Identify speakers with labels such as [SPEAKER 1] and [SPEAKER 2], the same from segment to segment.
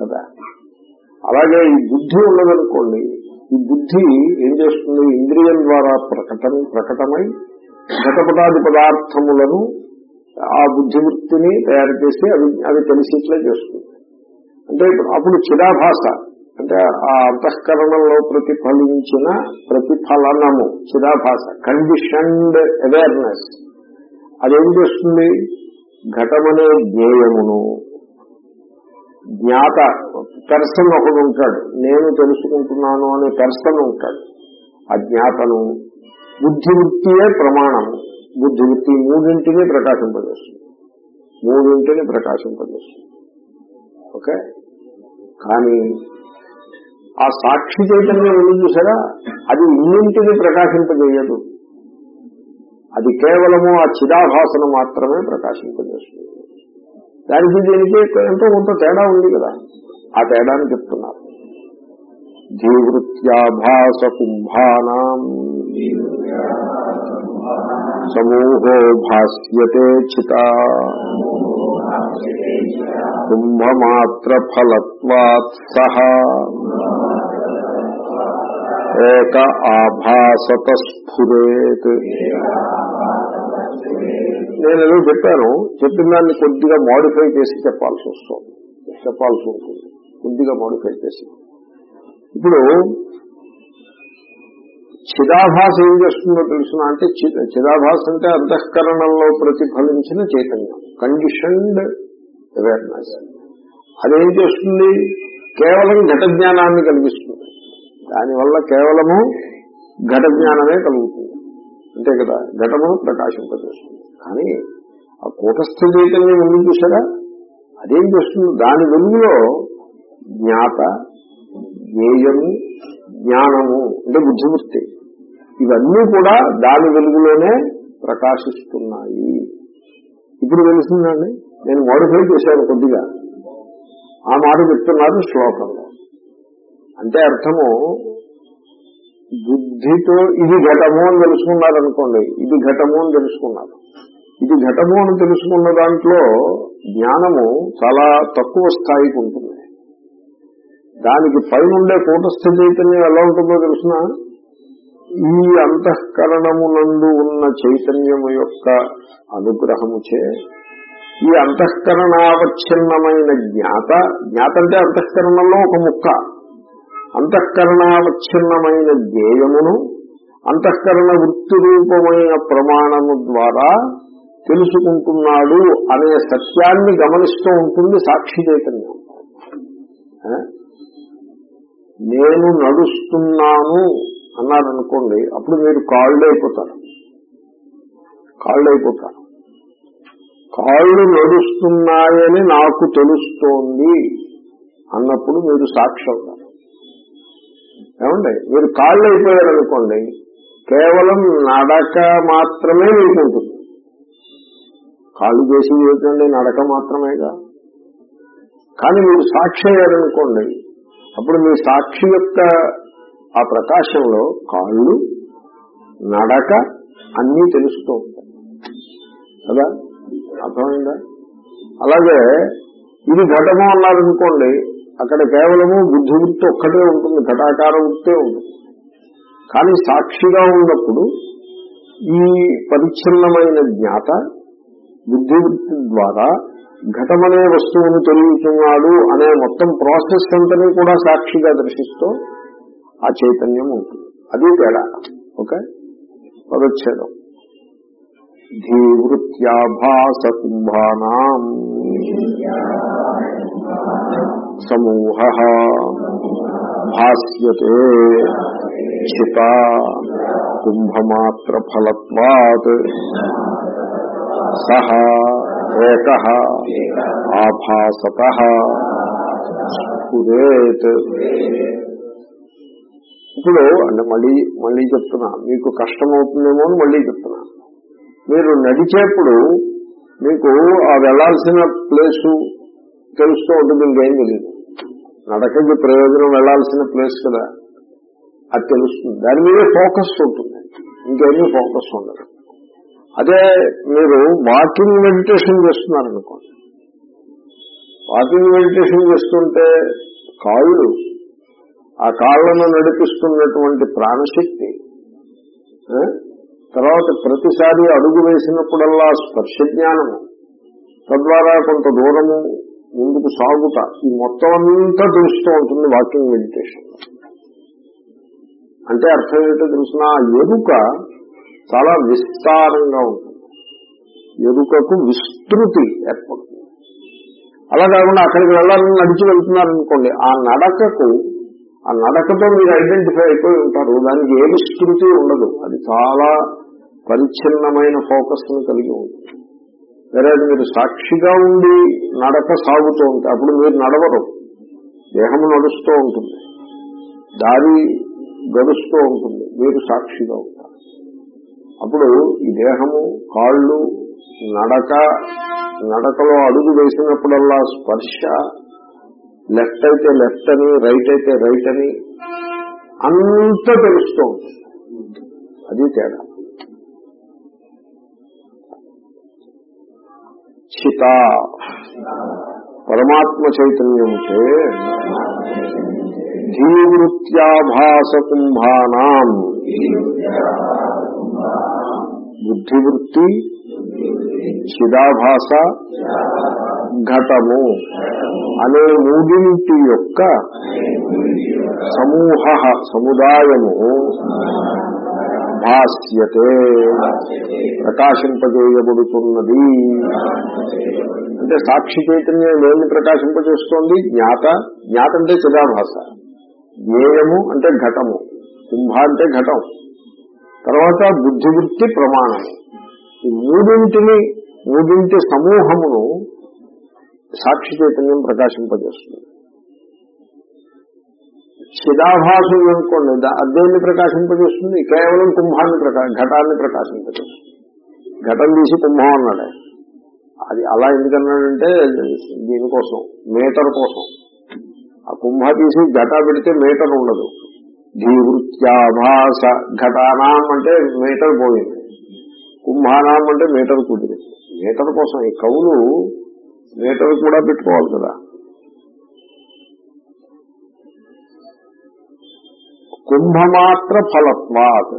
[SPEAKER 1] కదా. అలాగే ఈ బుద్ధి ఉన్నదనుకోండి ఈ బుద్ధి ఏం చేస్తుంది? ఇంద్రియం ద్వారా ప్రకటన ప్రకటమై ఘటపటాది పదార్థములను ఆ బుద్ధివృత్తిని తయారు చేసి అవి అవి తెలిసేట్లే చేస్తుంది. అంటే ఇప్పుడు అప్పుడు చిరాభాష అంటే ఆ అంతఃకరణలో ప్రతిఫలించిన ప్రతిఫలనము చిరాభాష కండిషన్డ్ అవేర్నెస్ అదేం చేస్తుంది? ఘటమనే జ్ఞేయమును జ్ఞాత పెర్సన్ ఒకడు ఉంటాడు. నేను తెలుసుకుంటున్నాను అనే పెర్సన్ ఉంటాడు. ఆ జ్ఞాతను బుద్ధివృత్తియే ప్రమాణము బుద్ధివృత్తి మూడింటిని ప్రకాశింపజేస్తుంది. మూడింటిని ప్రకాశింపజేస్తుంది. ఓకే? కానీ ఆ సాక్షి చైతన్యం ఉంది చూసారా? అది ఇన్నింటిని ప్రకాశింపజేయదు. అది కేవలము ఆ చిదాభాసను మాత్రమే ప్రకాశింపజేస్తుంది. దానికి దీనికి ఎంతో కొంత తేడా ఉంది కదా. ఆ తేడాన్ని చెప్తున్నారు. జీవృత్యాభాస కుంభానాం సమూహో భాస్యతే చిత కుంభమాత్ర ఫలత్వాత్ సహ ఏక ఆభాసత స్ఫురేత్ నేను ఏదో చెప్పాను చెప్పిన దాన్ని కొద్దిగా మోడిఫై చేసి చెప్పాల్సి వస్తుంది. చెప్పాల్సి ఉంటుంది. కొద్దిగా మోడిఫై చేసి. ఇప్పుడు చిదాభాస ఏం చేస్తుందో తెలుసునా అంటే చి- అంటే అంతఃకరణంలో ప్రతిఫలించిన చైతన్యం కండిషన్డ్ అవేర్నెస్ అదేం చేస్తుంది? కేవలం ఘట జ్ఞానాన్ని కలిగిస్తుంది. దానివల్ల కేవలము ఘట జ్ఞానమే కలుగుతుంది. అంతే కదా? ఘటమును ప్రకాశింపజేస్తుంది. కానీ ఆ కూటస్థ జీవితంలో ముందు చూసారా అదేం చేస్తుంది? దాని వెలుగులో జ్ఞాత జ్ఞేయము జ్ఞానము అంటే బుద్ధివృత్తి ఇవన్నీ కూడా దాని వెలుగులోనే ప్రకాశిస్తున్నాయి. ఇప్పుడు తెలుస్తుందండి నేను మోడిఫై చేశాను కొద్దిగా. ఆ మాట చెప్తున్నారు శ్లోకంలో. అంటే అర్థము బుద్ధితో ఇది ఘటము అని తెలుసుకున్నారు అనుకోండి ఇది ఘటము అని తెలుసుకున్నారు. ఇది ఘటము అని తెలుసుకున్న దాంట్లో జ్ఞానము చాలా తక్కువ స్థాయికి ఉంటుంది. దానికి పైనుండే కూటస్థ చైతన్యం ఎలా ఉంటుందో తెలుసిన ఈ అంతఃకరణమునందు ఉన్న చైతన్యము యొక్క అనుగ్రహముచే ఈ అంతఃకరణావచ్ఛిన్నమైన జ్ఞాత జ్ఞాత అంటే అంతఃకరణంలో ఒక ముక్క. అంతఃకరణావచ్ఛిన్నమైన జ్ఞేయమును అంతఃకరణ వృత్తి రూపమైన ప్రమాణము ద్వారా తెలుసుకుంటున్నాడు అనే సత్యాన్ని గమనిస్తూ ఉంటుంది సాక్షి చైతన్యం. నేను నడుస్తున్నాను అన్నారనుకోండి అప్పుడు మీరు కాళ్ళు అయిపోతారు కాళ్ళు అయిపోతారు కాళ్ళు నడుస్తున్నాయని నాకు తెలుస్తోంది అన్నప్పుడు మీరు సాక్షి అవుతారు. ఏమండి? మీరు కాళ్ళు అయిపోయారనుకోండి కేవలం నడక మాత్రమే మీకు ఉంటుంది కాళ్ళు చేసింది ఏమిటండి? నడక మాత్రమేగా? కానీ మీరు సాక్షి అయ్యారనుకోండి. అప్పుడు మీ సాక్షి యొక్క ఆ ప్రకాశంలో కాళ్ళు నడక అన్నీ తెలుస్తూ ఉంటాయి. కదా? అర్థమైందా? అలాగే ఇది ఘటము అన్నారనుకోండి అక్కడ కేవలము బుద్ధివృత్తి ఒక్కటే ఉంటుంది ఘటాకార వృత్తే ఉంటుంది. కానీ సాక్షిగా ఉన్నప్పుడు ఈ పరిచ్ఛిన్నమైన జ్ఞాత బుద్ధివృత్తి ద్వారా ఘటమనే వస్తువును తెలియచున్నాడు అనే మొత్తం ప్రాసెస్ అంతని కూడా సాక్షిగా దర్శిస్తూ ఆ చైతన్యం ఉంటుంది. అది తేడా. ఓకే? పదచ్ఛేదం. ధీవృత్యాభాస కుంభానాం సమూహ భాస్యతే చిత కుంభమాత్ర ఫలత్వాత్ సహ ఏక ఆభాసత స్ఫురేత్ ఇప్పుడు అంటే మళ్ళీ మళ్ళీ చెప్తున్నా మీకు కష్టమవుతుందేమో అని మళ్ళీ చెప్తున్నా. మీరు నడిచేప్పుడు మీకు ఆ వెళ్ళాల్సిన ప్లేసు తెలుస్తూ ఉంటుంది ఇంకేం తెలియదు నడకకి ప్రయోజనం వెళ్ళాల్సిన ప్లేస్ కదా అది తెలుస్తుంది. దాని మీదే ఫోకస్ ఉంటుంది. ఇంకేమీ ఫోకస్ ఉండదు. అదే మీరు వాకింగ్ మెడిటేషన్ చేస్తున్నారనుకోండి. వాకింగ్ మెడిటేషన్ చేస్తుంటే కాళ్ళు ఆ కాళ్ళను నడిపిస్తున్నటువంటి ప్రాణశక్తి తర్వాత ప్రతిసారి అడుగు వేసినప్పుడల్లా స్పర్శ జ్ఞానము తద్వారా కొంత దూరము ముందుకు సాగుట ఈ మొత్తం అంతా తెలుస్తూ ఉంటుంది వాకింగ్ మెడిటేషన్. అంటే అర్థం ఏంటో తెలిసిన ఎరుక చాలా విస్తారంగా ఉంటుంది. ఎరుకకు విస్తృతి ఏర్పడుతుంది. అలా కాకుండా అక్కడికి వెళ్ళాలని నడిచి వెళ్తున్నారనుకోండి ఆ నడకకు ఆ నడకతో మీరు ఐడెంటిఫై అయిపోయి ఉంటారు. దానికి ఏ విస్తృతి ఉండదు. అది చాలా పరిచ్ఛిన్నమైన ఫోకస్ను కలిగి ఉంటుంది. వేరే మీరు సాక్షిగా ఉండి నడక సాగుతూ ఉంటే అప్పుడు మీరు నడవరు. దేహము నడుస్తూ ఉంటుంది. దారి గడుస్తూ ఉంటుంది. మీరు సాక్షిగా ఉంటారు. అప్పుడు ఈ దేహము కాళ్ళు నడక నడకలో అడుగు వేసినప్పుడల్లా స్పర్శ లెఫ్ట్ అయితే లెఫ్ట్ అని రైట్ అయితే రైట్ అని అంతా తెలుస్తూ ఉంటుంది. అది తేడా. చిత. పరమాత్మ చైతన్యముచే ధీవృత్యాభాస కుంభానాం. బుద్ధివృత్తి చిదాభాస ఘటము అనే మూడింటి యొక్క సమూహ సముదాయము భాస్యతే ప్రకాశింపజేయబడుతున్నది. అంటే సాక్షి చైతన్యం ఏమి ప్రకాశింపజేస్తోంది జ్ఞాత. జ్ఞాత అంటే చిదాభాష జ్ఞేయము అంటే ఘటము. కుంభ అంటే ఘటం. తర్వాత బుద్ధివృత్తి ప్రమాణము ఈ మూడింటిని మూడింటి సమూహమును సాక్షి చైతన్యం ప్రకాశింపజేస్తుంది. చిదాభాసు అనుకోండి దా- ప్రకాశింపజేస్తుంది కేవలం కుంభాన్ని ప్రకాశం ఘటాన్ని ప్రకాశింపజేస్తుంది. ఘటం తీసి కుంభం అన్నాడు. అది అలా ఎందుకన్నాడంటే దీనికోసం మీటర్ కోసం. ఆ కుంభ తీసి ఘట పెడితే మీటర్ ఉండదు. ధీవృత్యాభాస ఘటానాం అంటే మీటర్ పోయింది. కుంభానాం అంటే మీటర్ కుదిరింది. మీటర్ కోసం ఈ కవులు మీటర్ కూడా పెట్టుకోవాలి కదా. కుంభమాత్ర ఫలత్వాత్.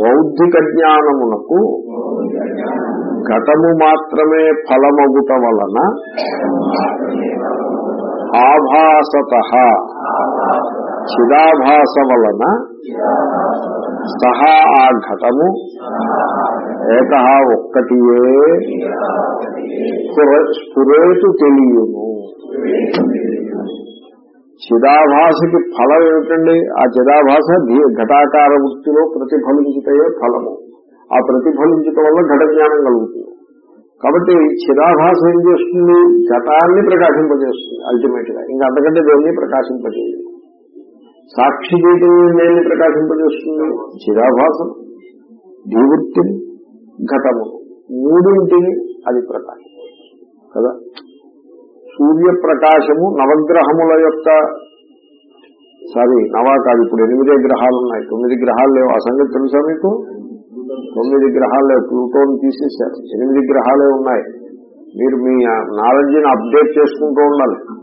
[SPEAKER 1] బౌద్ధిక జ్ఞానమునకు ఘటము మాత్రమే ఫలమగుట వలన ఆభాసత. చిదాభాస వలన సహా ఆ ఘటము ఏక ఒక్కటియే స్ఫురేటు తెలియను. చిదాభాసకి ఫలం ఏమిటండి? ఆ చిదాభాస ఘటాకార వృత్తిలో ప్రతిఫలించుటయే ఫలము. ఆ ప్రతిఫలించటం వల్ల ఘట జ్ఞానం కలుగుతుంది. కాబట్టి చిరాభాస ఏం చేస్తుంది? ఘటాన్ని ప్రకాశింపజేస్తుంది అల్టిమేట్గా. ఇంకా అంతకంటే దేవుని ప్రకాశింపజేయదు సాక్షి చైతన్యం దేన్ని ప్రకాశింపజేస్తుంది చిరాభాసం ధీవృత్తిని ఘటము. మూడింటిని అది ప్రకాశం కదా? సూర్యప్రకాశము నవగ్రహముల యొక్క సారీ నవా కాదు ఇప్పుడు ఎనిమిదే గ్రహాలు ఉన్నాయి. తొమ్మిది గ్రహాలు లేవు. ఆ సంగతి తెలుసా మీకు? తొమ్మిది గ్రహాలు లేవు. ప్లూటోని తీసేశారు. ఎనిమిది గ్రహాలే ఉన్నాయి. మీరు మీ నాలెడ్జిని అప్డేట్ చేసుకుంటూ ఉండాలి.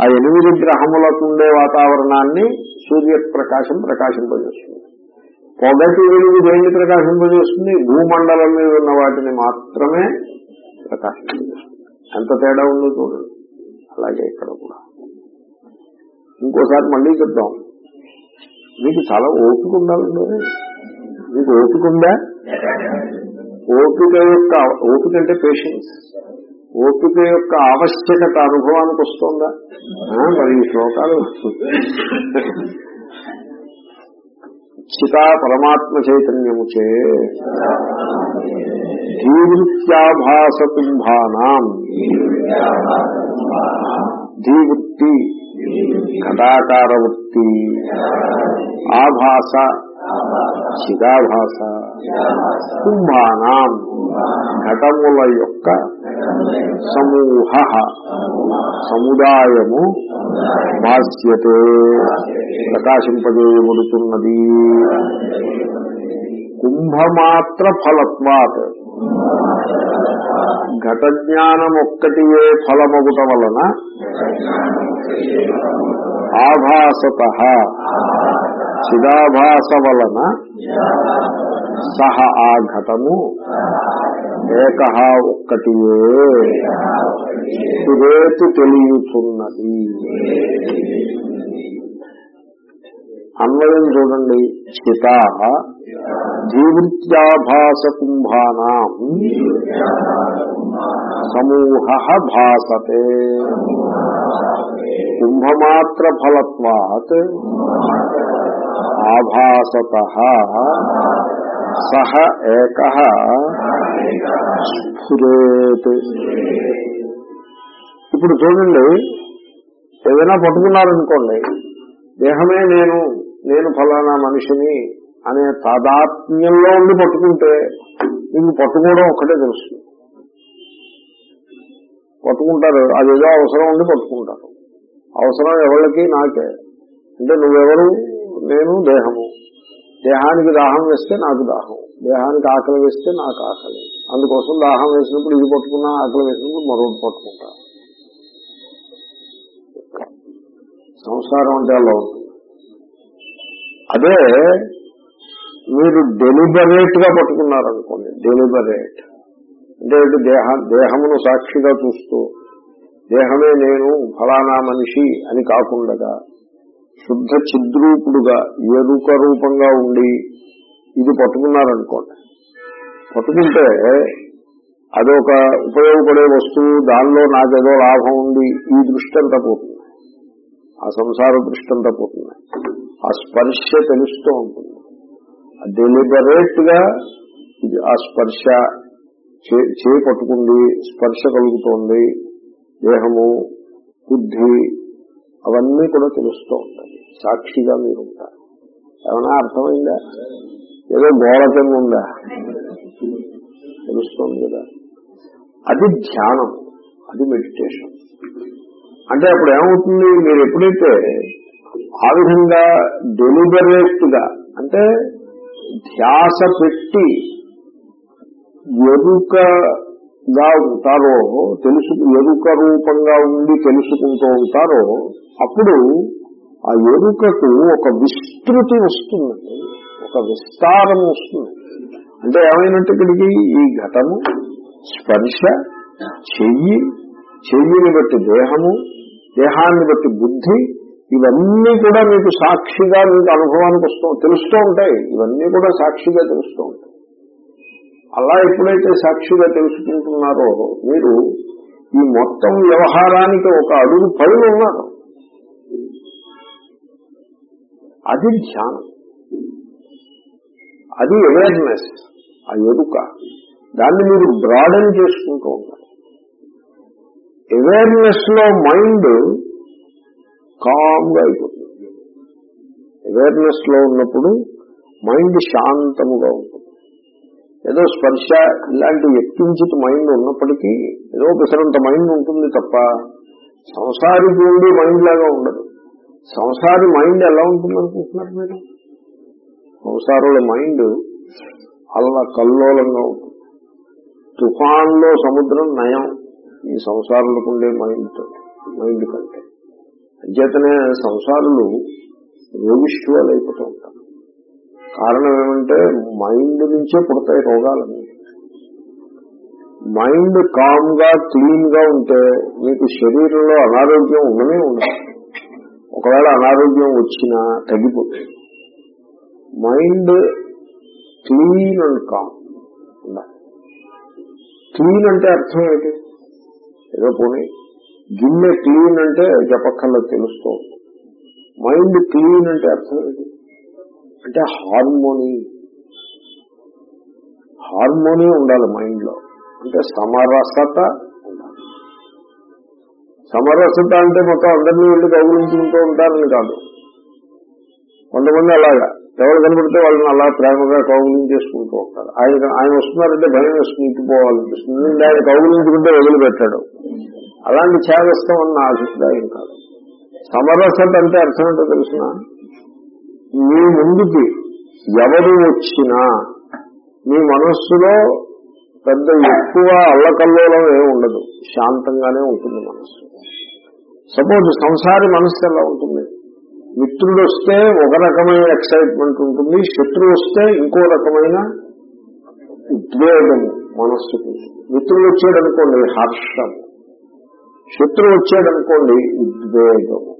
[SPEAKER 1] ఆ ఎనిమిది గ్రహములకు ఉండే వాతావరణాన్ని సూర్యప్రకాశం ప్రకాశింపజేస్తుంది. పొగటి వెలుగు దేన్ని ప్రకాశింపజేస్తుంది? భూమండలం మీద ఉన్న వాటిని మాత్రమే ప్రకాశింపజేస్తుంది. ఎంత తేడా ఉందో చూడండి. అలాగే ఇక్కడ కూడా. ఇంకోసారి మళ్ళీ చెప్తాం మీకు చాలా ఓపిక ఉండాలండి మీకు ఓపిక ఉందా? ఓపిక యొక్క ఓపిక అంటే పేషెన్స్ ఓపిక యొక్క ఆవశ్యకత అనుభవానికి వస్తుందా? మరి ఈ శ్లోకాలు చితా పరమాత్మ చైతన్యము చే ధీవృత్యాభాస కుంభానాం ధీవృత్తి ఘటాకార వృత్తి ఆభాస చిదాభాస కుంభానాం ఘటముల యొక్క సమూహ సముదాయము భాష్యతే. ప్రకాశింపజేయబడుతున్నది. కుంభమాత్ర ఫలత్వాత్. ఘట జ్ఞానం ఏ ఫలమగుట వలన ఆభాసత చిదాభాస వలన సహ ఆఘతము ఏక ఒక్కటియే. సురేతు తెలియచున్నది. అన్వయం చూడండి. చిత జీవృత్యాభాస కుంభానా సమూహ భాసతే. కుంభమాత్ర ఫలత్వాత్ ఆభాసత సహ ఏక స్ఫురేత్. ఇప్పుడు చూడండి ఏదైనా పట్టుకున్నారనుకోండి దేహమే నేను నేను ఫలానా మనిషిని అనే తాదాత్మ్యంలో ఉండి పట్టుకుంటే మీకు పట్టుకోవడం ఒక్కటే తెలుస్తుంది పట్టుకుంటారు అదేదో అవసరం ఉండి పట్టుకుంటారు. అవసరం ఎవరికి? నాకే. అంటే నువ్వెవరు? నేను దేహము. దేహానికి దాహం వేస్తే నాకు దాహం. దేహానికి ఆకలి వేస్తే నాకు ఆకలి. అందుకోసం దాహం వేసినప్పుడు ఇది పట్టుకున్నా ఆకలి వేసినప్పుడు మరొకటి పట్టుకుంటా. సంసారం అంటే అలా ఉంటుంది. అదే మీరు డెలిబరేట్గా పట్టుకున్నారనుకోండి డెలిబరేట్ అంటే దేహ దేహమును సాక్షిగా చూస్తూ దేహమే నేను ఫలానా మనిషి అని కాకుండా శుద్ధ చిద్రూపుడుగా ఎరుక రూపంగా ఉండి ఇది పట్టుకున్నారనుకోండి. పట్టుకుంటే అదొక ఉపయోగపడే వస్తువు దానిలో నాకేదో లాభం ఉంది ఈ దృష్టి అంతా పోతుంది. ఆ సంసార దృష్టి అంతా పోతుంది. ఆ స్పర్శ తెలుస్తూ ఉంటుంది. డెలిబరేట్గా ఇది ఆ స్పర్శ చే- పట్టుకుంది స్పర్శ కలుగుతోంది దేహము బుద్ధి అవన్నీ కూడా తెలుస్తూ ఉంటాయి. సాక్షిగా మీరు ఉంటారు ఏమైనా అర్థమైందా? ఏదో గోడ కింద ఉందా? తెలుస్తుంది కదా. అది ధ్యానం. అది మెడిటేషన్. అంటే అప్పుడు ఏమవుతుంది? మీరు ఎప్పుడైతే ఆ విధంగా డెలిబరేట్గా అంటే ధ్యాస పెట్టి గా ఉంటారో తెలుసు ఎరుక రూపంగా ఉండి తెలుసుకుంటూ ఉంటారో అప్పుడు ఆ ఎరుకకు ఒక విస్తృతి వస్తుందండి. ఒక విస్తారం వస్తుంది. అంటే ఏమైనట్టు ఇక్కడికి ఈ ఘటము స్పర్శ చెయ్యి చెయ్యిని బట్టి దేహము దేహాన్ని బట్టి బుద్ధి ఇవన్నీ కూడా మీకు సాక్షిగా మీకు అనుభవానికి వస్తూ తెలుస్తూ ఉంటాయి. ఇవన్నీ కూడా సాక్షిగా తెలుస్తూ ఉంటాయి. అలా ఎప్పుడైతే సాక్షిగా తెలుసుకుంటున్నారో మీరు ఈ మొత్తం వ్యవహారానికి ఒక అడుగు పైన ఉన్నారు అది ధ్యానం. అది అవేర్నెస్ ఆ ఎరుక. దాన్ని మీరు బ్రాడన్ చేసుకుంటూ ఉంటారు అవేర్నెస్లో మైండ్ కామ్గా అయిపోతుంది. అవేర్నెస్లో ఉన్నప్పుడు మైండ్ శాంతముగా ఉంటుంది. ఏదో స్పర్శ ఇలాంటి వ్యక్తించిత మైండ్ ఉన్నప్పటికీ ఏదో పిసరంత మైండ్ ఉంటుంది తప్ప సంసారికి ఉండి మైండ్ లాగా ఉండదు. సంసారి మైండ్ ఎలా ఉంటుంది అనుకుంటున్నారు మీరు? సంసారుల మైండ్ అల్ల కల్లోలంగా ఉంటుంది. తుఫాన్లో సముద్రం నయం. ఈ సంసారులకు ఉండే మైండ్ మైండ్ కంటే. అంచేతనే సంసారులు రోగిష్ఠువాలు అయిపోతూ ఉంటారు. కారణం ఏమంటే మైండ్ నుంచే పుడతాయి రోగాలన్నీ. మైండ్ కామ్గా క్లీన్గా ఉంటే మీకు శరీరంలో అనారోగ్యం ఉండనే ఉండదు. ఒకవేళ అనారోగ్యం వచ్చినా తగ్గిపోతుంది. మైండ్ క్లీన్ అండ్ కామ్ ఉండాలి. క్లీన్ అంటే అర్థం ఏంటి ఏదో పోనీ గిన్నె క్లీన్ అంటే చెప్పక్కర్లో తెలుస్తూ మైండ్ క్లీన్ అంటే అర్థం ఏంటి అంటే హార్మోనీ. హార్మోని ఉండాలి మైండ్లో అంటే సమరసత ఉండాలి. సమరసత అంటే మొత్తం అందరినీ వెళ్ళి గౌరవించుకుంటూ ఉంటారని కాదు. కొంతమంది అలాగా. ఎవరు కనబడితే వాళ్ళని అలా ప్రేమగా కౌగులించేసుకుంటూ ఉంటారు. ఆయన ఆయన వస్తున్నారంటే భయం వేసుకుని ఇంటిపోవాలనిపిస్తుంది ఆయన కౌగులించుకుంటే వదిలిపెట్టాడు. అలాంటి చేదస్తాం అన్న అభిప్రాయం కాదు. సమరసత అంటే అర్థం ఏంటో తెలిసిన? మీ ముందుకి ఎవరు వచ్చినా మీ మనస్సులో పెద్ద ఎక్కువ అల్లకల్లోలం ఏమి ఉండదు. శాంతంగానే ఉంటుంది మనస్సు. సపోజ్ సంసారి మనస్సు ఎలా ఉంటుంది? మిత్రుడు వస్తే ఒక రకమైన ఎక్సైట్మెంట్ ఉంటుంది. శత్రువు వస్తే ఇంకో రకమైన ఉద్వేగము మనస్సుకు మిత్రుడు వచ్చాడనుకోండి హర్షం. శత్రువు వచ్చాడనుకోండి ఉద్వేగము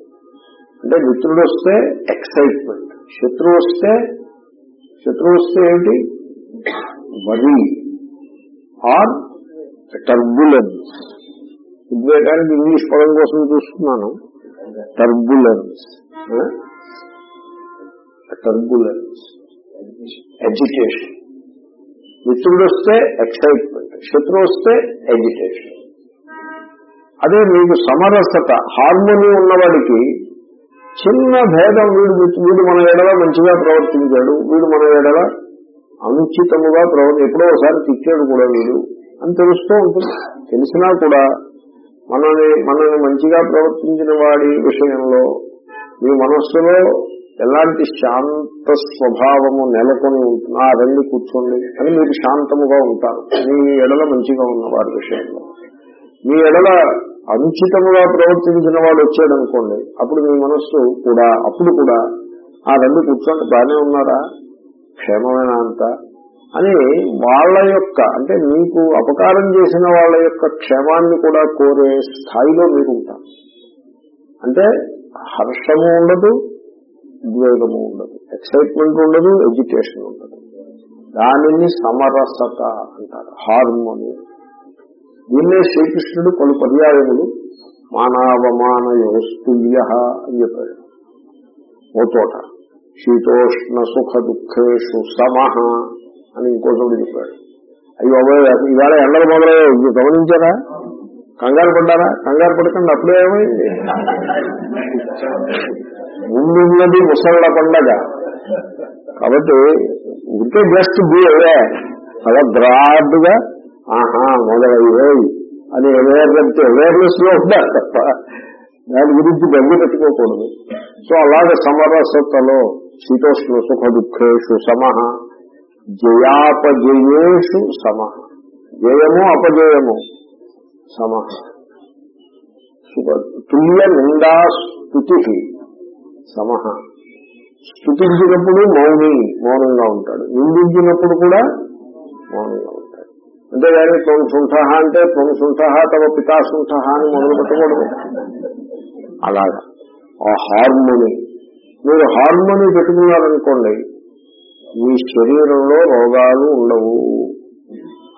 [SPEAKER 1] అంటే మిత్రుడు వస్తే ఎక్సైట్మెంట్. శత్రువు వస్తే శత్రువు వస్తే ఏంటి వరి. Or turbulence. ఉద్వేగానికి ఇంగ్లీష్ పదం కోసం చూస్తున్నాను. టర్బులెన్స్. టర్బులెన్స్. ఎడ్యుకేషన్. మిత్రుడు వస్తే ఎక్సైట్మెంట్. శత్రువు వస్తే ఎడ్యుకేషన్. అదే మీకు సమరసత హార్మోని ఉన్నవాడికి చిన్న భేదం వీడు వీడు మన ఎడల మంచిగా ప్రవర్తించాడు వీడు మన ఎడల అనుచితముగా ప్రవర్తి ఎప్పుడో ఒకసారి తిట్టాడు కూడా వీడు. అని తెలుస్తూ ఉంటుంది. తెలిసినా కూడా మనని మనని మంచిగా ప్రవర్తించిన వాడి విషయంలో మీ మనస్సులో ఎలాంటి శాంత స్వభావము నెలకొని ఉంటుంది ఆ రండి కూర్చోండి అని మీరు శాంతముగా ఉంటారు. మీ ఎడల మంచిగా ఉన్న వారి విషయంలో. మీ ఎడల అనుచితముగా ప్రవర్తించిన వాడు వచ్చాడనుకోండి అప్పుడు మీ మనస్సు కూడా అప్పుడు కూడా ఆ రెండు కూర్చోండి బాగానే ఉన్నారా? క్షేమమైన అంత? అని వాళ్ళ యొక్క అంటే మీకు అపకారం చేసిన వాళ్ళ యొక్క క్షేమాన్ని కూడా కోరే స్థాయిలో మీరు ఉంటారు. అంటే హర్షము ఉండదు ఉద్వేగము ఉండదు ఎక్సైట్మెంట్ ఉండదు ఎడ్యుకేషన్ ఉండదు. దానిని సమరసత అంటారు హార్మోని దీన్నే శ్రీకృష్ణుడు పలు పర్యాయములు మానవమానయోస్తుల్య అని చెప్పాడు. ఓ చోట శీతోష్ణ సుఖ దుఃఖేషు సమహ అని ఇంకో చోట చెప్పాడు. అయ్యో ఇవాళ ఎండలు మొదలయ్యాయి. గమనించారా? కంగారు పడ్డారా? కంగారు పడకండి అప్పుడే ఏమైంది ముందున్నది ముసళ్ళ పండగ. కాబట్టి ఇంకే జస్ట్ బీ అవే చాలా బ్రాడ్గా ఆహా మొదలయ్యాయి అని అవేర్నెస్ అవేర్నెస్లో ఉండాలి తప్ప దాని గురించి దగ్గర పెట్టుకోకూడదు. సో అలాగే సమరసతలో శీతోష్ణ సుఖ దుఃఖేషు సమహ జయాపజయేషు సమహ. జయము అపజయము సమహ. తుల్య నిందా స్థుతి సమహ. స్థుతించినప్పుడు మౌని మౌనంగా ఉంటాడు. నిందించినప్పుడు కూడా మౌనంగా అంతేగాని త్వం అంటే త్వం తమ పితా అని మొదలు పెట్టకూడదు. అలాగా. ఆ హార్మోని. మీరు హార్మోని పెట్టుకున్నారనుకోండి మీ శరీరంలో రోగాలు ఉండవు.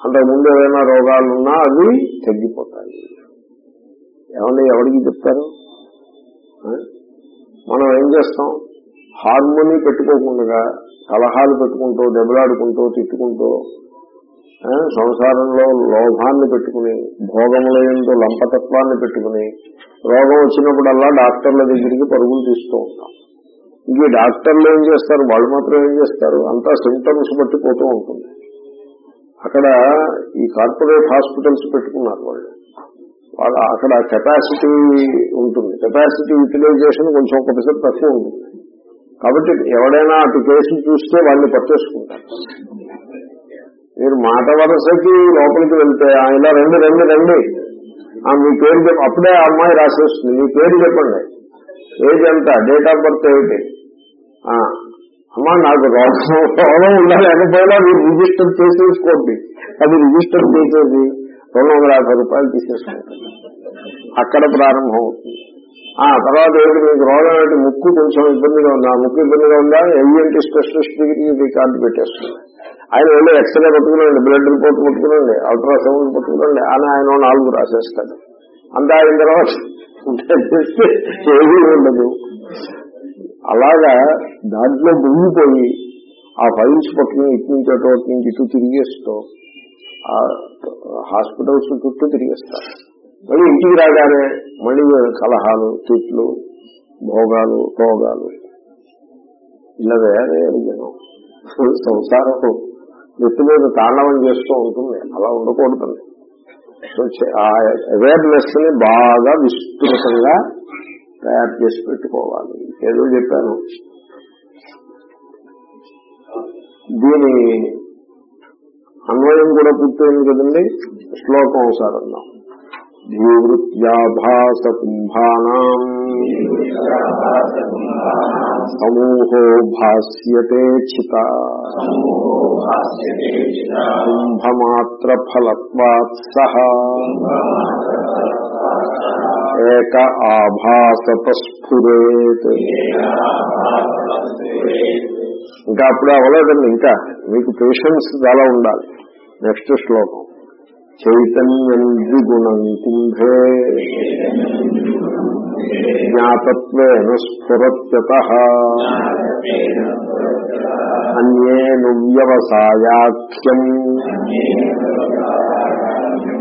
[SPEAKER 1] అంతకుముందు ఏదైనా రోగాలున్నా అవి తగ్గిపోతాయి. ఏమన్నా ఎవరికి చెప్తారు? మనం ఏం చేస్తాం? హార్మోని పెట్టుకోకుండా సలహాలు పెట్టుకుంటూ దెబ్బలాడుకుంటూ తిట్టుకుంటూ సంసారంలో లోభాన్ని పెట్టుకుని భోగముల ఎందు లంపతత్వాన్ని పెట్టుకుని రోగం వచ్చినప్పుడల్లా డాక్టర్ల దగ్గరికి పరుగులు తీస్తూ ఉంటాం. ఇంక డాక్టర్లు ఏం చేస్తారు? వాళ్ళు మాత్రం ఏం చేస్తారు? అంతా సిమ్టమ్స్ బట్టి పోతూ ఉంటుంది. అక్కడ ఈ కార్పొరేట్ హాస్పిటల్స్ పెట్టుకున్నారు వాళ్ళు. వాళ్ళ అక్కడ కెపాసిటీ ఉంటుంది. కెపాసిటీ యూటిలైజేషన్ కొంచెం ఒకటిసారి తక్కువ ఉంటుంది. కాబట్టి ఎవడైనా అటు కేసు చూస్తే వాళ్ళని పట్టేసుకుంటారు. మీరు మాట వరసకి లోపలికి వెళ్తే ఇలా రండి రండి రండి. మీ పేరు చెప్ప అప్పుడే ఆ అమ్మాయి రాసేస్తుంది. మీ పేరు చెప్పండి. ఏజ్ ఎంత? డేట్ ఆఫ్ బర్త్ ఏమిటి? అమ్మా నాకు రోగం రోగం ఉందా? లేకపోయినా మీరు రిజిస్టర్ చేసేసుకోండి. అది రిజిస్టర్ చేసేది రెండు వందల యాభై రూపాయలు తీసేసుకుంటారు. అక్కడ ప్రారంభం అవుతుంది ఆ తర్వాత ఏంటి మీకు రోగం ఏంటి ముక్కు కొంచెం ఇబ్బందిగా ఉందా? ముక్కు ఇబ్బందిగా ఉందా? ఎంఈఎన్టీ స్పెషలిస్ట్ దగ్గరికి రికార్డు పెట్టేస్తుంది. ఆయన వెళ్ళి ఎక్స్రే పట్టుకునండి బ్లడ్ రిపోర్ట్ పట్టుకునండి అల్ట్రాసౌండ్ పట్టుకునండి అని ఆయన నాలుగు రాసేస్తాడు. అంతా అయిన తర్వాత ఏమీ ఉండదు. అలాగా దాంట్లో మునిగిపోయి ఆ ఫైల్స్ పట్టుకుని ఇటు నుంచి అటు అటు నుంచి ఇటు తిరిగేస్తూ ఆ హాస్పిటల్స్ చుట్టూ తిరిగేస్తారు. మళ్ళీ ఇంటికి రాగానే మళ్ళీ కలహాలు తిట్లు భోగాలు రోగాలు. ఇలా తయారయ్యారు జనం సంసారం నెత్తి మీద తాండవం చేస్తూ ఉంటుంది. అలా ఉండకూడదండి సో ఆ అవేర్నెస్ని బాగా విస్తృతంగా తయారు చేసి పెట్టుకోవాలి. ఏదో చెప్పాను. దీని అన్వయం కూడా పూర్తయింది కదండి? శ్లోకం ఒకసారి అన్నాం ధీవృత్యాభాస కుంభానాం సమూహో భాస్యతే చిత కుంభమాత్ర ఫలత్వాత్ సహ ఏక ఆభాసత స్ఫురేత్ ఇంకా అప్పుడు అవ్వలేదండి ఇంకా. మీకు పేషెన్స్ చాలా ఉండాలి. నెక్స్ట్ శ్లోకం. చైతన్యం ద్విగుణం కుంభే. జ్ఞాతత్వేన స్ఫురత్యత. అన్యేను వ్యవసాయాఖ్యం.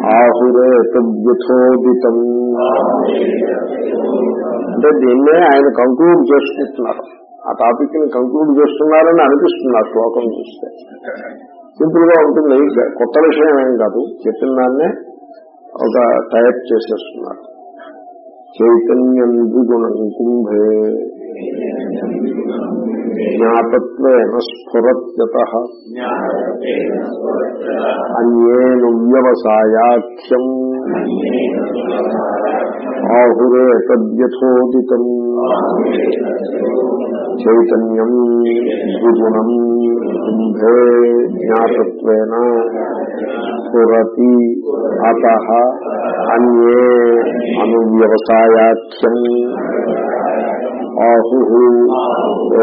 [SPEAKER 1] ఆహురేతద్యుథోదితం అంటే దీన్నే ఆయన కంక్లూడ్ చేసుకుంటున్నారు. ఆ టాపిక్ని కంక్లూడ్ చేస్తున్నారని అనిపిస్తున్నారు శ్లోకం చూస్తే. సింపుల్గా ఉంటుంది కొత్త విషయం ఏం కాదు. చెప్పిన దాన్నే ఒక టైప్ చేసేస్తున్నారు. చైతన్యం ద్విగుణం కుంభే జ్ఞాతత్వేన స్ఫురత్యత అన్యేను వ్యవసాయాఖ్యం ఆహురే తద్యథోదితం చైతన్యం ద్విగుణం కుంభే జ్ఞాతత్వేన స్ఫురతి అత అన్యే అనువ్యవసాయాఖ్యం. ఆహు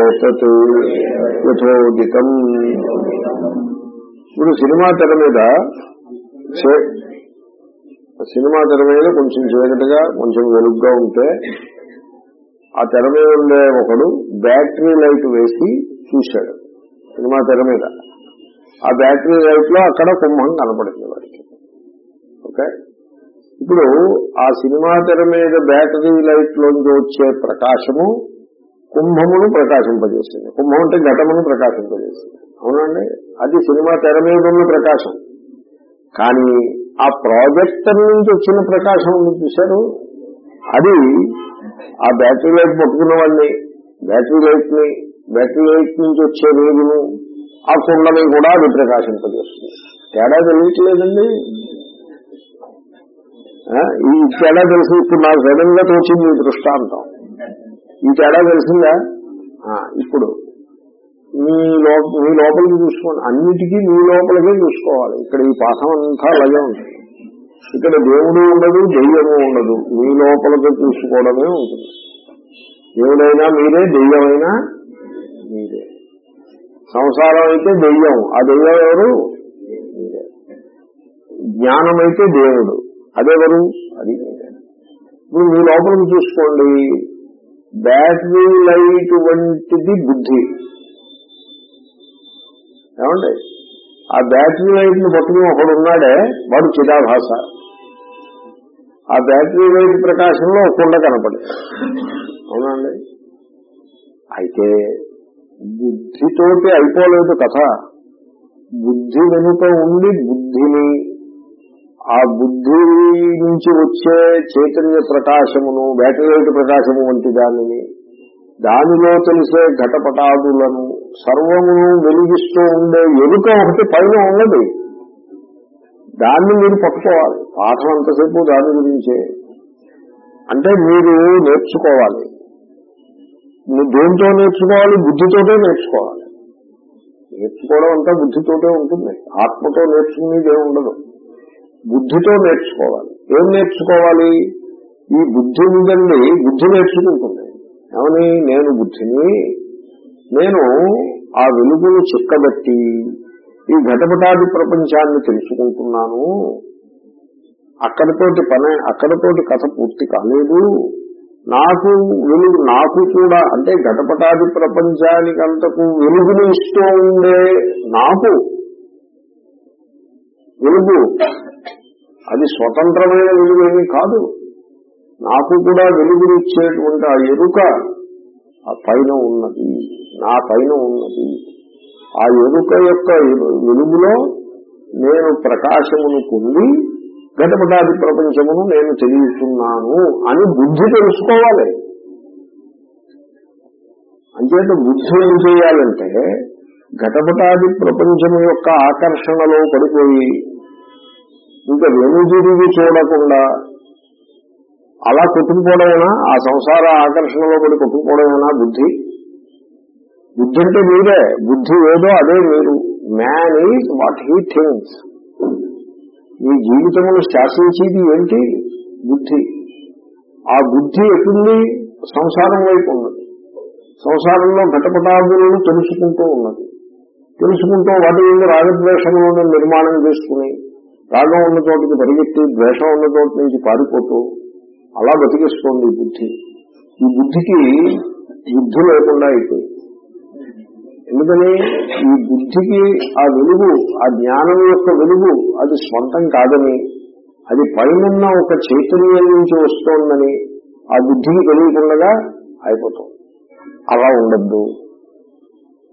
[SPEAKER 1] ఏతత్ యథోదితం. ఇప్పుడు సినిమా తెర మీద సినిమా తెర మీద కొంచెం చీకటిగా కొంచెం వెలుగ్గా ఉంటే ఆ తెర మీద ఉండే ఒకడు బ్యాటరీ లైట్ వేసి చూశాడు. సినిమా తెర మీద. ఆ బ్యాటరీ లైట్లో అక్కడ కుంభం కనపడింది వాడికి. ఓకే? ఇప్పుడు ఆ సినిమా తెర మీద బ్యాటరీ లైట్ లోంచి వచ్చే ప్రకాశము కుంభమును ప్రకాశింపజేసింది. కుంభం అంటే ఘటమును ప్రకాశింపజేసింది. అవునండి? అది సినిమా తెర మీద ఉన్న ప్రకాశం. కానీ ఆ ప్రాజెక్టర్ నుంచి వచ్చిన ప్రకాశం చూశారు? అది ఆ బ్యాటరీ లైట్ పట్టుకున్న వాడిని బ్యాటరీ లైట్ని బ్యాటరీ నుంచి వచ్చే వేగును ఆ కుండని కూడా అది ప్రకాశింపజేస్తుంది తేడా తెలియట్లేదండి? ఆ, ఈ తేడా తెలిసి ఇప్పుడు నాకు సడన్గా తోచింది ఈ దృష్టాంతం. ఈ తేడా తెలిసిందా? ఇప్పుడు మీ లో మీ లోపలికి చూసుకోండి. అన్నిటికీ మీ లోపలికే చూసుకోవాలి. ఇక్కడ ఈ పాఠం అంతా అలాగే ఉంటుంది ఇక్కడ దేవుడు ఉండదు దెయ్యము ఉండదు. మీ లోపలికి చూసుకోవడమే ఉంటుంది. దేవుడైనా మీరే దెయ్యమైనా మీరే. సంసారం అయితే దెయ్యం. ఆ దెయ్యం ఎవరు? మీరే. జ్ఞానం అయితే దేవుడు. అదెవరు? అది మీరే. ఇప్పుడు మీ లోపలికి చూసుకోండి. బ్యాటరీ లైట్ వంటిది బుద్ధి. ఏమండి? ఆ బ్యాటరీ లైట్ను పట్టుకుని ఒకడు ఉన్నాడే వాడు చిదాభాష ఆ బ్యాటరీ లైట్ ప్రకాశంలో కుండ కనపడింది. అవునండి అయితే బుద్ధితోటి అయిపోలేదు కథ. బుద్ధి వెనుక ఉండి బుద్ధిని ఆ బుద్ధి నుంచి వచ్చే చైతన్య ప్రకాశమును బ్యాటరీ ప్రకాశము వంటి దానిని దానిలో తెలిసే ఘటపటాదులను సర్వమును వెలిగిస్తూ ఉండే ఎరుక ఒకటి పైన ఉన్నది. దాన్ని మీరు పట్టుకోవాలి. పాఠం అంతసేపు దాని గురించే. అంటే మీరు నేర్చుకోవాలి. నువ్వు దేంతో నేర్చుకోవాలి? బుద్ధితోటే నేర్చుకోవాలి. నేర్చుకోవడం అంతా బుద్ధితోటే ఉంటుంది. ఆత్మతో నేర్చుకునేది ఏమి ఉండదు. బుద్ధితో నేర్చుకోవాలి. ఏం నేర్చుకోవాలి? ఈ బుద్ధి ఉందండి బుద్ధి నేర్చుకుంటుంది. ఏమని? నేను బుద్ధిని నేను ఆ వెలుగును చిక్కబెట్టి ఈ ఘటపటాది ప్రపంచాన్ని తెలుసుకుంటున్నాను. అక్కడతోటి పని అక్కడతోటి కథ పూర్తి కాలేదు. నాకు వెలుగు నాకు కూడా అంటే ఘటపటాది ప్రపంచానికంతకు వెలుగును ఇస్తూ ఉండే నాకు వెలుగు. అది స్వతంత్రమైన వెలుగు కాదు. నాకు కూడా వెలుగునిచ్చేటువంటి ఆ ఎరుక ఆ పైన ఉన్నది నా పైన ఉన్నది. ఆ ఎరుక యొక్క వెలుగులో నేను ప్రకాశమును పొంది ఘటపటాది ప్రపంచమును నేను తెలియచున్నాను అని బుద్ధి తెలుసుకోవాలి. అంచేత బుద్ధి ఏం చేయాలంటే ఘటపటాది ప్రపంచం యొక్క ఆకర్షణలో పడిపోయి ఇంకా వెనుదిరిగి చూడకుండా అలా కొట్టుకుపోవడమేనా? ఆ సంసార ఆకర్షణలో పడి కొట్టుకుపోవడమేనా బుద్ధి? బుద్ధి అంటే మీరే. బుద్ధి ఏదో అదే మీరు. Man is what he thinks మీ జీవితమును శాసించేది ఏంటి? బుద్ధి. ఆ బుద్ధి ఎటుంది? సంసారం వైపు ఉన్నది. సంసారంలో ఘటపటాదులను తెలుసుకుంటూ ఉన్నది. తెలుసుకుంటూ వాటి మీద రాగద్వేషములను నిర్మాణం చేసుకుని రాగం ఉన్న చోటికి పరిగెత్తి ద్వేషం ఉన్న చోటు నుంచి పారిపోతూ అలా బతికిస్తోంది బుద్ధి. ఈ బుద్ధికి బుద్ధి లేకుండా అయిపోయింది. ఎందుకని? ఈ బుద్ధికి ఆ వెలుగు ఆ జ్ఞానం యొక్క వెలుగు అది స్వంతం కాదని అది పైనున్న ఒక చైతన్యం నుంచి వస్తోందని ఆ బుద్ధికి తెలియకుండా అయిపోతాం. అలా ఉండద్దు.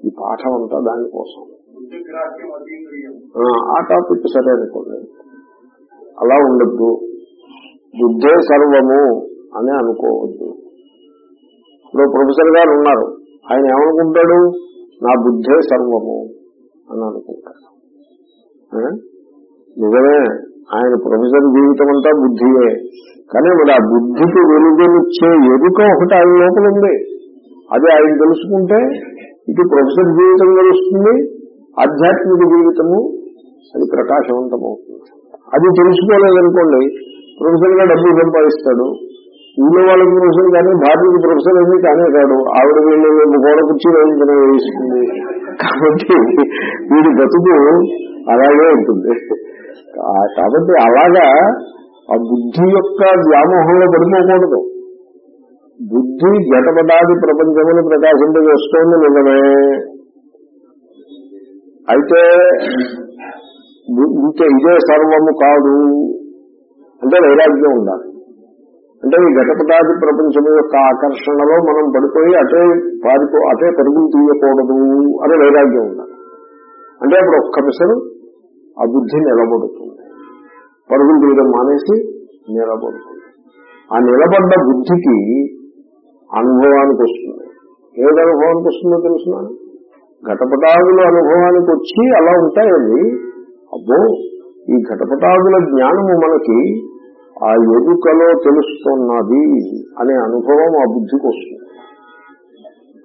[SPEAKER 1] ఈ పాఠం అంతా దానికోసం ఆ టాపిక్ సరే అనుకోండి. అలా ఉండద్దు. బుద్ధే సర్వము అని అనుకోవద్దు. ఇప్పుడు ప్రొఫెసర్ గారు ఉన్నారు. ఆయన ఏమనుకుంటాడు? నా బుద్ధే సర్వము అని అనుకుంటాడు నిజమే ఆయన ప్రొఫెసర్ జీవితం అంతా బుద్ధియే. కానీ మరి ఆ బుద్ధికి వెలుగునిచ్చే ఎరుక ఒకటి ఆయన లోపల ఉంది. అది ఆయన తెలుసుకుంటే ఇటు ప్రొఫెసర్ జీవితం తెలుస్తుంది ఆధ్యాత్మిక జీవితము అది ప్రకాశవంతమవుతుంది. అది తెలుసుకోలేదనుకోండి ప్రొఫెసర్గా డబ్బులు సంపాదిస్తాడు. ఊళ్ళో వాళ్ళకి ప్రొఫెసర్ కానీ భార్యకి ప్రొఫెసర్ ఏమీ కానే కాదు. ఆవిడ వీళ్ళు గోడ కుర్చీ వేయించడం వేస్తుంది కాబట్టి వీడి బతుకు అలాగే ఉంటుంది. కాబట్టి అలాగా ఆ బుద్ధి యొక్క వ్యామోహంలో పడిపోకూడదు. బుద్ధి జటపటాది ప్రపంచమును ప్రకాశింపజేస్తోంది నిజమే. అయితే ఇంకా ఇదే సర్వము కాదు. అంటే వైరాగ్యం ఉండాలి. అంటే ఈ ఘటపటాది ప్రపంచం యొక్క ఆకర్షణలో మనం పడిపోయి అటే పారిపో అటే పరుగులు తీయకూడదు అనే వైరాగ్యం ఉండాలి. అంటే అప్పుడు ఒక్క పిసరు ఆ బుద్ధి నిలబడుతుంది. పరుగులు తీయడం మానేసి నిలబడుతుంది. ఆ నిలబడ్డ బుద్ధికి అనుభవానికి వస్తుంది. ఏది అనుభవానికి వస్తుందో తెలుసిన? ఘటపటాదుల అనుభవానికి వచ్చి అలా ఉంటాయండి. అబ్బో ఈ ఘటపటాదుల జ్ఞానము మనకి ఆ ఎదుకలో తెలుస్తున్నది అనే అనుభవం ఆ బుద్ధికి వస్తుంది.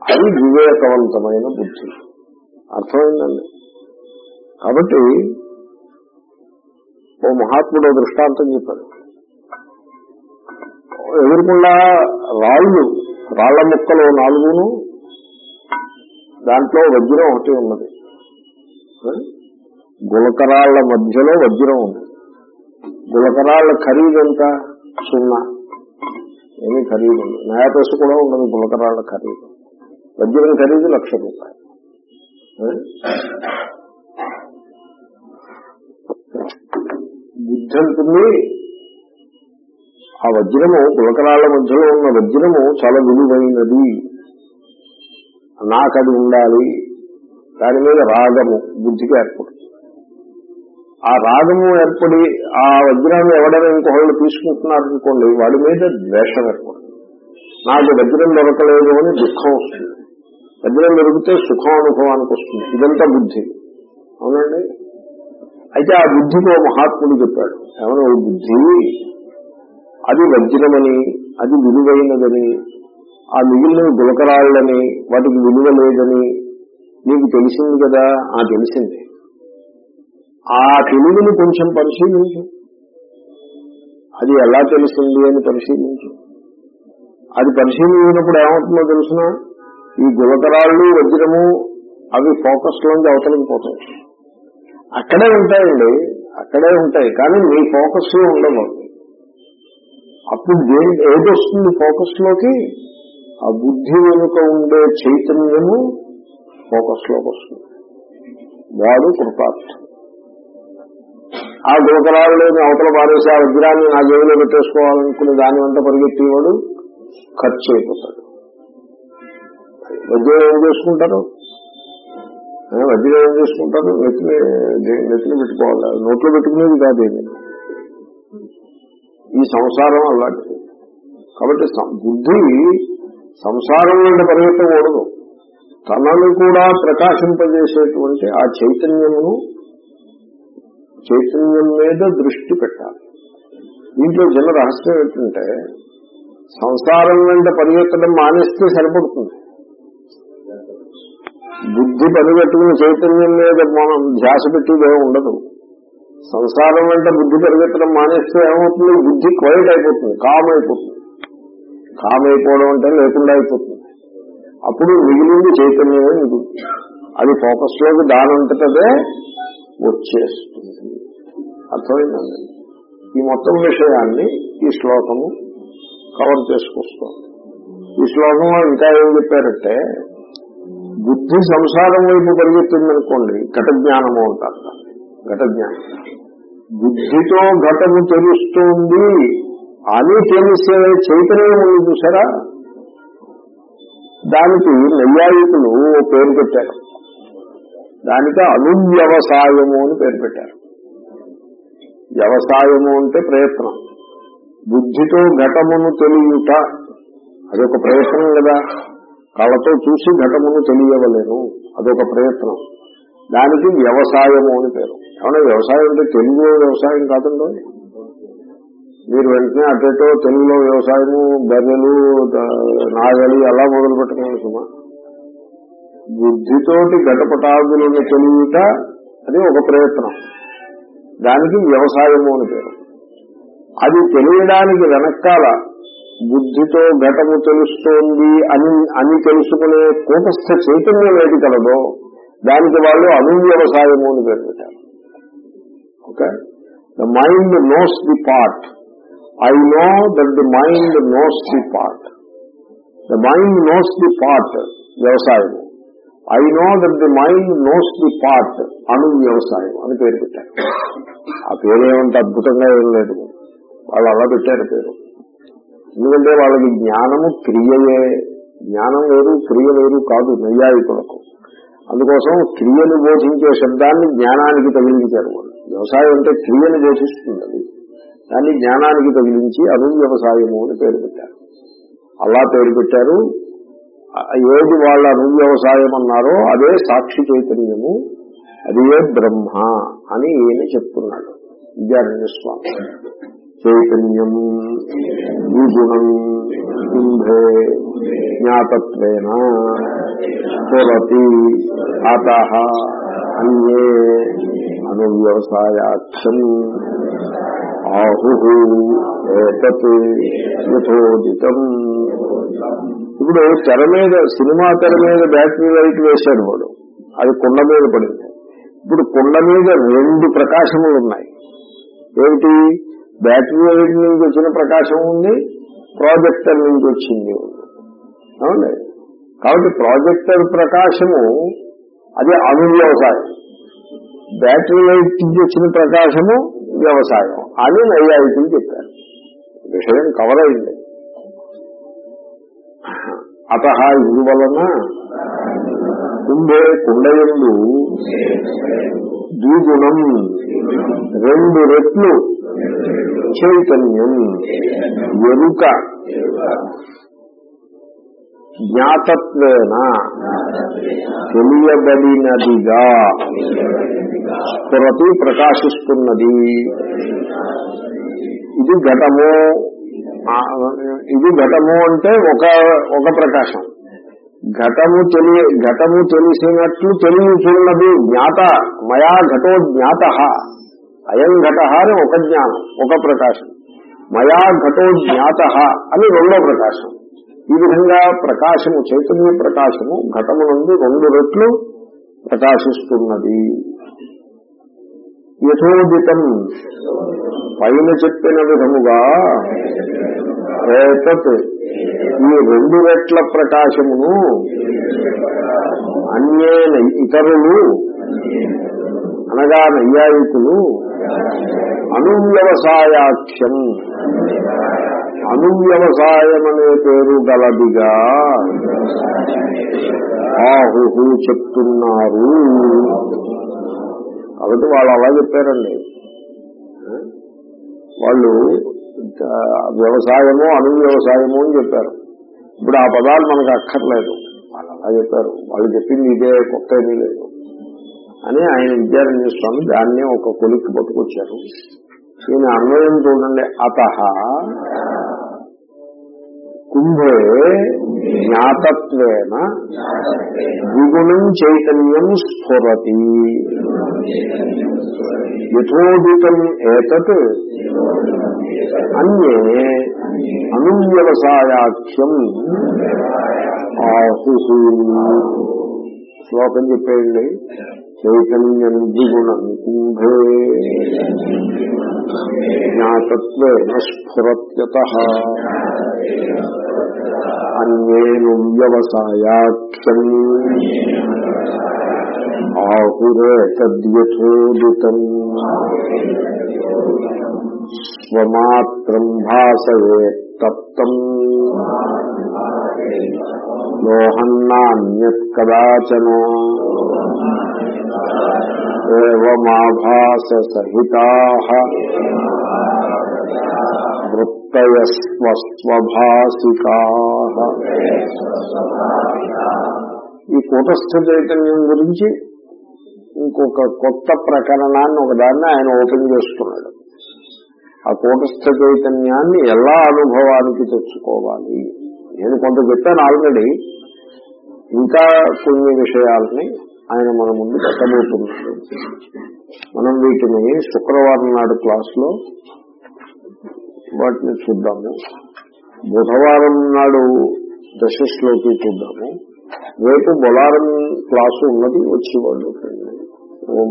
[SPEAKER 1] అది వివేకవంతమైన బుద్ధి. అర్థమైందండి? కాబట్టి ఓ మహాత్ముడు దృష్టాంతం చెప్పాడు. ఎదురుకుండా రాళ్ళు రాళ్ళ ముక్కలు నాలుగును దాంట్లో వజ్రం ఒకటి ఉన్నది. గులకరాళ్ళ మధ్యలో వజ్రం ఉంది. గులకరాళ్ళ ఖరీదు ఎంత సున్నా. ఏమీ ఖరీదు ఉంది కూడా ఉండదు గులకరాళ్ళ ఖరీదు. వజ్రం ఖరీదు లక్ష రూపాయలు. బుద్ధి ఉంటుంది ఆ వజ్రము గులకరాళ్ళ మధ్యలో ఉన్న వజ్రము చాలా విలువైనది. నాకు అది ఉండాలి. దాని మీద రాగము బుద్ధికి ఏర్పడుతుంది. ఆ రాగము ఏర్పడి ఆ వజ్రాన్ని ఎవడైనా ఇంకొకళ్ళు తీసుకుంటున్నారనుకోండి వాడి మీద ద్వేషం ఏర్పడుతుంది. నాకు వజ్రం దొరకలేదు అని దుఃఖం వస్తుంది. వజ్రం దొరికితే సుఖం అనుభవానికి వస్తుంది. ఇదంతా బుద్ధి. అవునండి? అయితే ఆ బుద్ధికి ఓ మహాత్ముడు చెప్పాడు. ఏమన్నా ఓ బుద్ధి? అది వజ్రమని అది విలువైనదని ఆ మిగిలిన గులకరాళ్ళని వాటికి విలువ లేదని నీకు తెలిసింది కదా? ఆ తెలిసింది. ఆ తెలుగుని కొంచెం పరిశీలించు. అది ఎలా తెలిసింది అని పరిశీలించు. అది పరిశీలించినప్పుడు ఏమవుతుందో తెలిసిన? ఈ గులకరాళ్ళు వజ్రము అవి ఫోకస్ లోంచి అవతలకి పోతాయి. అక్కడే ఉంటాయండి. అక్కడే ఉంటాయి. కానీ మీ ఫోకస్లో ఉండవు. అప్పుడు దేని- ఏది వస్తుంది ఫోకస్లోకి? ఆ బుద్ధి వెనుక ఉండే చైతన్యము ఫోకస్లోకి వస్తుంది. వాడు కృపార్థం ఆ గులకరాళ్ళని అవతల పారేసి ఆ వజ్రాన్ని నా జేబులో పెట్టేసుకోవాలనుకుని దాని వెంట పరిగెత్తేవాడు ఖర్చు అయిపోతాడు. వజ్రం ఏం చేసుకుంటారు? ఆ, వజ్రం ఏం చేసుకుంటారు? నెత్తిని నెత్తిని పెట్టుకోవాలి. నోట్లో పెట్టుకునేది కాదేమి ఈ సంసారం అలాంటిది. కాబట్టి బుద్ధి సంసారం వెంట పరిగెత్తకూడదు. తనను కూడా ప్రకాశింపజేసేటువంటి ఆ చైతన్యమును చైతన్యం మీద దృష్టి పెట్టాలి. దీంట్లో చిన్న రహస్యం ఏంటంటే సంసారం వెంట పరిగెత్తడం మానేస్తే సరిపడుతుంది. బుద్ధి పరిగెట్టుకుని చైతన్యం మీద మనం ధ్యాస పెట్టేదే ఉండదు. సంసారం వెంట బుద్ధి పరిగెత్తడం మానేస్తే ఏమవుతుంది? బుద్ధి క్వైట్ అయిపోతుంది కామ్ అయిపోతుంది. కామ్ అయిపోవడం అంటే లేకుండా అయిపోతుంది. అప్పుడు మిగిలింది చైతన్యమే మిగులుతుంది అది ఫోకస్లోకి దానంతటదే వచ్చేస్తుంది. అర్థమైందండి? ఈ మొత్తం విషయాన్ని ఈ శ్లోకము కవర్ చేసుకొస్తాం. ఈ శ్లోకంలో ఇంకా ఏం చెప్పారంటే బుద్ధి సంసారం వైపు పరిగెత్తిందనుకోండి ఘట జ్ఞానము అంటారు ఘట జ్ఞానం బుద్ధితో ఘటము తెలుస్తుంది అని తెలిసే చైతన్యం ఉంది చూసారా? దానికి నైయాయికులు ఓ పేరు పెట్టారు. దానికి అనువ్యవసాయము అని పేరు పెట్టారు. వ్యవసాయము అంటే ప్రయత్నం. బుద్ధితో ఘటమును తెలియట అదొక ప్రయత్నం కదా. కళ్ళతో చూసి ఘటమును తెలియవలేను అదొక ప్రయత్నం. దానికి వ్యవసాయము అని పేరు. ఏమన్నా వ్యవసాయం అంటే తెలుగులో వ్యవసాయం కాదండో? మీరు వెంటనే అటేటో తెలుగులో వ్యవసాయము బర్రెలు నాగలి అలా మొదలు పెట్టుకోవాలి సుమా. బుద్ధితోటి ఘటపటాదులను తెలియట అది ఒక ప్రయత్నం. దానికి వ్యవసాయము అని పేరు. అది తెలియడానికి వెనకాల బుద్ధితో ఘటము తెలుస్తోంది అని అని తెలుసుకునే కూటస్థ చైతన్యం ఏది కలదో దానికి వాళ్ళు అనువ్యవసాయము అని పేరు పెట్టారు. Okay the mind knows the part I know that the mind knows the part the mind knows the part వ్యవసాయము. I know that the mind knows the part అణు వ్యవసాయం అని పేరు పెట్టారు. ఆ పేరు ఏమంటే అద్భుతంగా ఏం లేదు. వాళ్ళు అలా పెట్టారు పేరు. ఎందుకంటే వాళ్ళకి జ్ఞానము క్రియయే. జ్ఞానం వేరు క్రియ వేరు కాదు నైయాయికులకు. అందుకోసం క్రియను బోధించే శబ్దాన్ని జ్ఞానానికి తగిలించారు వాళ్ళు. వ్యవసాయం అంటే క్రియను బోధిస్తుంది అది. దాన్ని జ్ఞానానికి తగిలించి అను వ్యవసాయము అని పేరు పెట్టారు. అలా పేరు పెట్టారు. ఏది వాళ్ళ అను వ్యవసాయం అన్నారో అదే సాక్షి చైతన్యము. అదే బ్రహ్మ అని ఈయన చెప్తున్నాడు. విద్యారణ్యస్వామి చైతన్యం గుణం కుంభే జ్ఞాతత్వేన స్ఫురతి అత అన్యే అనువ్యవసాయాఖ్యం ఆహు ఏతత్ యథోదితం. ఇప్పుడు తెర మీద సినిమా తెర మీద బ్యాటరీ లైట్ వేశాడు వాడు. అది కుండ మీద పడింది. ఇప్పుడు కుండ మీద రెండు ప్రకాశములు ఉన్నాయి. ఏమిటి? బ్యాటరీ లైట్ నుంచి వచ్చిన ప్రకాశం ఉంది ప్రాజెక్టర్ నుంచి వచ్చింది ఉంది అవునండి? కాబట్టి ప్రాజెక్టర్ ప్రకాశము అది అణు వ్యవసాయం బ్యాటరీ లైట్ నుంచి వచ్చిన ప్రకాశము వ్యవసాయం. అని నైయాయికులు చెప్పారు. విషయం కవర్ అయింది. అత ఇందువలన కుండే కుండయందు ద్విగుణం రెండు రెట్లు చైతన్యం ఎరుక జ్ఞాతత్వేన తెలియబడినదిగా స్ఫురతి ప్రకాశిస్తున్నది. ఇది ఘటము ఇది ఘటము అంటే ఒక ఒక ప్రకాశం. ఘటము తెలియ ఘటము తెలిసినట్లు తెలియచున్నది జ్ఞాత మయా ఘటో జ్ఞాత. అయం ఘట అని ఒక జ్ఞానం ఒక ప్రకాశం. మయా ఘటో జ్ఞాత అని రెండో ప్రకాశం. ఈ విధంగా ప్రకాశము చైతన్య ప్రకాశము ఘటమునందు రెండు రెట్లు ప్రకాశిస్తున్నది. యథోదితం పైన చెప్పిన విధముగా ఏతత్ ఈ రెండు రెట్ల ప్రకాశమును అన్యేన ఇతరులు అనగా నైయాయికులు అనువ్యవసాయాఖ్యం. అనువ్యవసాయమనే పేరు గలదిగా ఆహుహు చెప్తున్నారు. కాబట్టి వాళ్ళు అలా చెప్పారండి. వాళ్ళు వ్యవసాయము అను వ్యవసాయము అని చెప్పారు. ఇప్పుడు ఆ పదాలు మనకు అక్కర్లేదు. వాళ్ళు అలా చెప్పారు. వాళ్ళు చెప్పింది ఇదే కొత్త ఏమీ లేదు. అని ఆయన విద్యారణ్య స్వామి దాన్నే ఒక కొలిక్కి పట్టుకొచ్చారు. ఈయన అన్వయం చూడండి. అత కుంభే జ్ఞాతత్వేన ద్విగుణం చైతన్యం స్ఫురతి. యథోదితం ఏతత్ అన్యే అనువ్యవసాయాఖ్యం ఆహు శ్లోకం చెప్పేయండి చైతన్యం ద్విగుణం కుంభే జ్ఞాతత్వేన స్ఫురత్యత అన్యేను వ్యవసాయాఖ్యం ఆహురేతద్యథోదితం స్వమాత్రం భాసయే తప్తం లోహన్నాన్యత్ కదాచన ఏమాభాస సహితా వృత్తయస్వస్వభాసికా ఈ కూటస్థ చైతన్యం గురించి ఇంకొక కొత్త ప్రకరణాన్ని ఒకదాన్ని ఆయన ఓపెన్ చేస్తున్నాడు. ఆ కూటస్థ చైతన్యాన్ని ఎలా అనుభవానికి తెచ్చుకోవాలి? నేను కొంత చెప్పాను ఆల్రెడీ. ఇంకా కొన్ని విషయాలని ఆయన మన ముందు కట్టబోతున్నాడు మనం వీటిని శుక్రవారం నాడు క్లాస్లో వాటిని చూద్దాము. బుధవారం నాడు దశస్లోకి చూద్దాము. రేపు బొలారం క్లాసు ఉన్నది వచ్చి వాళ్ళు ఓం